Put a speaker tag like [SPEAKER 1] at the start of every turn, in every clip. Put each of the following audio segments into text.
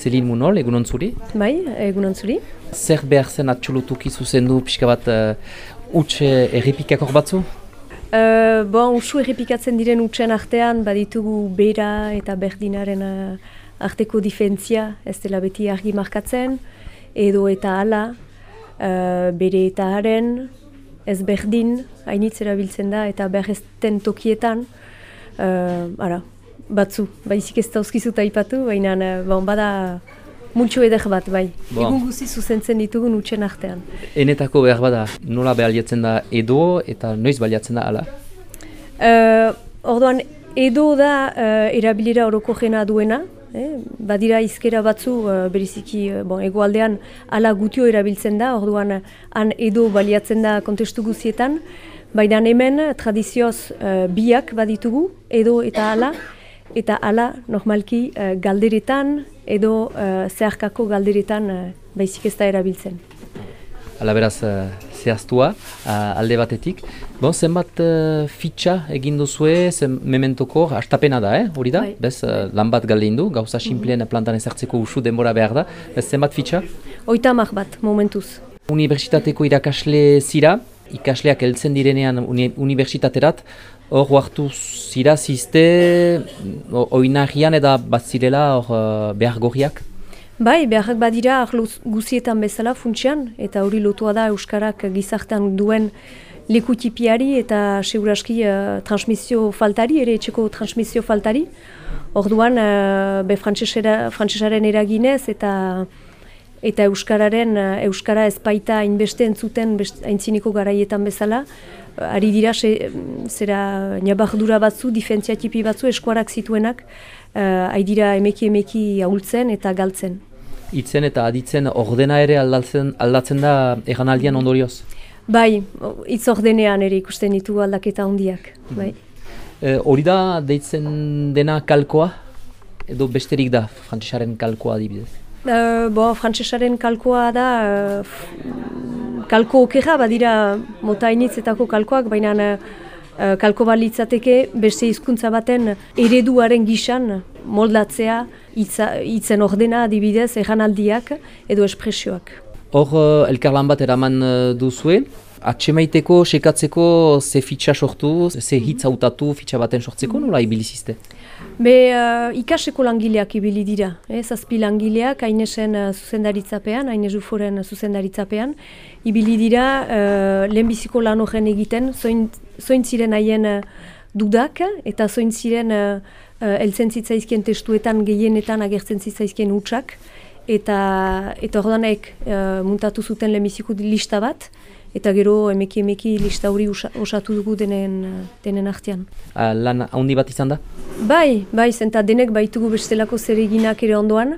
[SPEAKER 1] Zelin Munol, egunon zuri.
[SPEAKER 2] Bai, egunon zuri.
[SPEAKER 1] Zer behar zen atxolotuki zuzendu pixka bat uh, utxe erripikak hor batzu?
[SPEAKER 2] Uh, bon, usu errepikatzen diren utxen artean, baditugu bera eta berdinaren uh, arteko difentzia, ez dela beti argi markatzen, edo eta ala, uh, bere eta haren, ez berdin, hainitz erabiltzen da, eta berrezten tokietan, uh, ara, batzu, baizik ez dauzkizu taipatu, baina uh, bon, bada multxo eder bat, bai. Bon. Egun guzi zuzentzen ditugun utxen artean.
[SPEAKER 1] Enetako behar bada, nola behaliatzen da edo eta noiz baliatzen da ala?
[SPEAKER 2] Uh, orduan, edo da uh, erabilera oroko jena duena, eh? badira izkera batzu uh, beriziki uh, bon, egoaldean ala gutio erabiltzen da, orduan han edo baliatzen da kontestu guzietan, baina hemen tradizioz uh, biak baditugu, edo eta ala, eta ala normalki uh, galderetan edo uh, zeharkako galderetan uh, baizik ez da erabiltzen.
[SPEAKER 1] Hala beraz uh, zehaztua alde batetik. Bon, zenbat uh, fitxa egin duzue, zen mementoko, astapena da, eh? hori da? Bai. Bez, uh, lan bat galdin du, gauza mhm. simpleen plantan ezartzeko usu denbora behar da. Bez, zenbat fitxa?
[SPEAKER 2] Oita mar bat, momentuz.
[SPEAKER 1] Unibertsitateko irakasle zira, ikasleak heltzen direnean uni, unibertsitaterat, hor huartu zira zizte oinahian eta bat zirela hor uh, behar gorriak?
[SPEAKER 2] Bai, beharrak badira guzietan bezala funtsian eta hori lotua da Euskarak gizartean duen lekutipiari eta seguraski uh, transmisio faltari, ere etxeko transmisio faltari. Orduan, uh, be frantsesaren eraginez eta eta Euskararen, uh, Euskara ezpaita inbeste entzuten aintziniko garaietan bezala, ari dira se, zera nabardura batzu, difentziatipi batzu eskuarak zituenak, uh, ari dira emeki emeki ahultzen eta galtzen.
[SPEAKER 1] Itzen eta aditzen ordena ere aldatzen, aldatzen da egan ondorioz?
[SPEAKER 2] Bai, hitz ordenean ere ikusten ditu aldaketa hondiak. Mhm. Bai.
[SPEAKER 1] E, hori da deitzen dena kalkoa? Edo besterik da frantzesaren kalkoa adibidez?
[SPEAKER 2] Uh, bo, frantzesaren kalkoa da kalko okera badira mota initzetako kalkoak, baina uh, kalko balitzateke beste hizkuntza baten ereduaren gisan moldatzea hitzen ordena adibidez eganaldiak edo espresioak.
[SPEAKER 1] Hor elkarlan bat eraman duzue, atxemaiteko, sekatzeko ze fitxa sortu, ze hitz hautatu fitxa baten sortzeko, nola ibilizizte?
[SPEAKER 2] Be, uh, ikaseko langileak ibili dira, eh? zazpi langileak, hainesen uh, zuzendaritzapean, hainez uforen zuzendaritzapean, ibili dira uh, lehenbiziko lan horren egiten, zoin, zoin ziren haien uh, dudak, eta zoin ziren uh, uh, eltzen zitzaizkien testuetan gehienetan agertzen zitzaizkien utxak, eta, eta ordanek uh, muntatu zuten lehenbiziko lista bat, eta gero emeki emeki lista hori osatu dugu denen, denen artean.
[SPEAKER 1] Uh, lan handi bat izan da?
[SPEAKER 2] Bai, bai, zenta denek baitugu bestelako zereginak ere ondoan,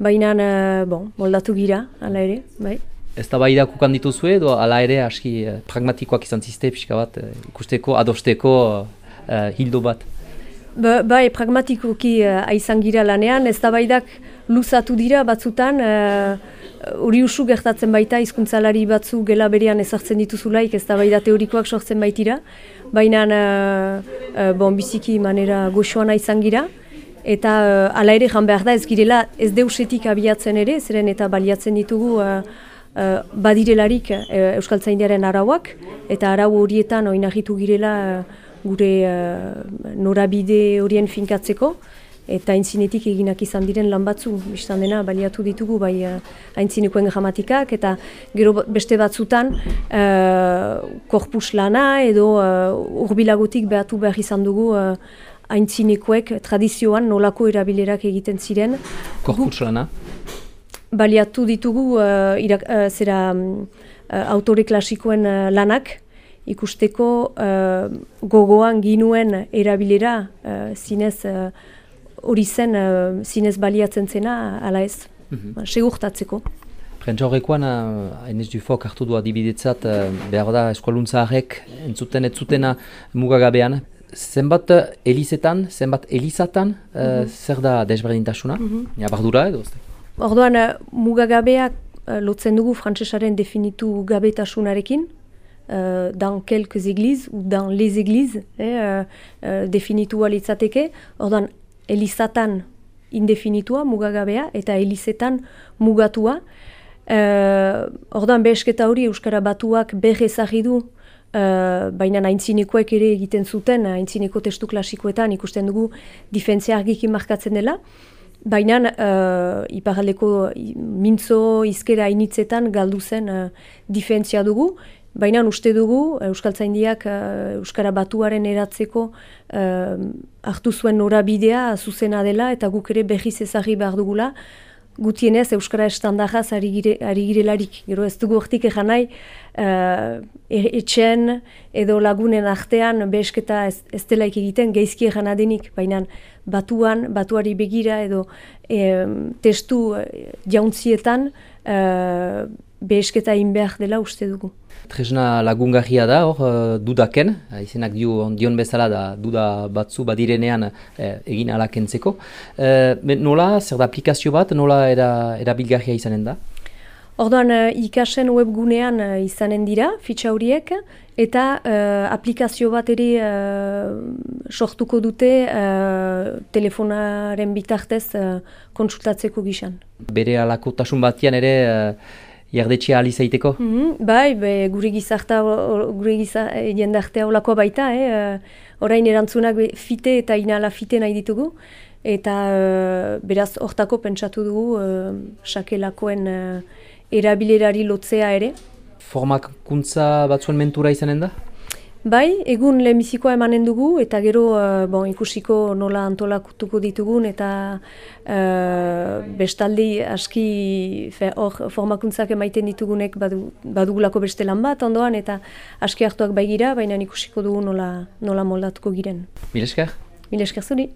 [SPEAKER 2] baina, uh, bon, moldatu gira, ala ere, bai.
[SPEAKER 1] Ez da bai dakukan dituzue, edo ala ere aski uh, pragmatikoak izan ziste, pixka bat, uh, ikusteko, adosteko uh, hildo bat?
[SPEAKER 2] Ba, bai, pragmatikoki uh, aizan gira lanean, ez da bai luzatu dira batzutan, hori usu gertatzen baita hizkuntzalari batzu gela berean ezartzen dituzulaik ez da bai da teorikoak sortzen baitira. Baina uh, bon, biziki manera goxoana izan gira. Eta uh, ala ere jan behar da ez girela ez deusetik abiatzen ere zeren eta baliatzen ditugu uh, uh, badirelarik uh, Euskal Zaindiaren arauak. Eta arau horietan oinagitu girela gure uh, norabide horien finkatzeko eta aintzinetik eginak izan diren lan batzu, biztan dena, baliatu ditugu, bai uh, aintzinekoen gramatikak, eta gero beste batzutan uh, korpus lana edo uh, urbilagotik behatu behar izan dugu uh, aintzinekoek tradizioan nolako erabilerak egiten ziren.
[SPEAKER 1] Korpus lana?
[SPEAKER 2] Baliatu ditugu uh, irak, uh, zera uh, autore klasikoen uh, lanak, ikusteko uh, gogoan ginuen erabilera uh, zinez hori zen uh, zinez baliatzen zena, ala ez, mm -hmm. segurtatzeko.
[SPEAKER 1] Prentsa horrekoan, hainez uh, dufok hartu du adibidetzat, uh, behar da eskualuntza harrek entzuten ez zutena mugagabean. Zenbat elizetan, zenbat elizatan, uh, mm -hmm. zer da desberdintasuna? Mm -hmm. Ja, bardura edo?
[SPEAKER 2] Orduan, uh, mugagabeak uh, lotzen dugu frantsesaren definitu gabetasunarekin, Uh, dans quelques églises ou dans les églises eh, uh, uh, definitu alitzateke. Orduan, elizatan indefinitua, mugagabea, eta elizetan mugatua. Uh, ordan behesketa hori Euskara Batuak behe ezagidu, uh, baina aintzinekoek ere egiten zuten, aintzineko testu klasikoetan ikusten dugu difentzia argiki markatzen dela. Baina uh, iparaldeko mintzo izkera initzetan galdu zen uh, difentzia dugu, Baina uste dugu, Euskaltzaindiak uh, Euskara Batuaren eratzeko uh, hartu zuen norabidea zuzena dela eta guk ere behiz ezagri behar dugula, gutienez Euskara estandarraz ari, gire, ari girelarik. Gero ez dugu hortik egan nahi, uh, etxen edo lagunen artean behesketa ez, ez delaik egiten geizki egan adenik, baina batuan, batuari begira edo testu jauntzietan uh, behesketa inbehar dela uste dugu.
[SPEAKER 1] Tresna lagungarria da, hor, uh, dudaken, izenak dio, dion bezala da duda batzu badirenean eh, egin alakentzeko. Eh, nola, zer da aplikazio bat, nola era, erabilgarria izanen da?
[SPEAKER 2] Orduan, uh, ikasen webgunean uh, izanen dira, fitxa horiek, eta uh, aplikazio bat ere uh, sortuko dute uh, telefonaren bitartez uh, konsultatzeko gizan.
[SPEAKER 1] Bere alako tasun batian ere, jardetxea alizaiteko?
[SPEAKER 2] Mm -hmm, bai, be, gure gizarta, gure gizarta, eh, jendartea olakoa baita, eh? orain erantzunak fite eta inala fite nahi ditugu, eta uh, beraz hortako pentsatu dugu uh, sakelakoen uh, erabilerari lotzea ere.
[SPEAKER 1] Formakuntza batzuen mentura izanen da?
[SPEAKER 2] Bai, egun lehenbizikoa emanen dugu eta gero uh, bon, ikusiko nola antolakutuko ditugun eta uh, bestaldi aski hor formakuntzak emaiten ditugunek badu, badugulako beste lan bat ondoan eta aski hartuak baigira, baina ikusiko dugu nola, nola moldatuko giren.
[SPEAKER 1] Milesker?
[SPEAKER 2] Milesker zuri.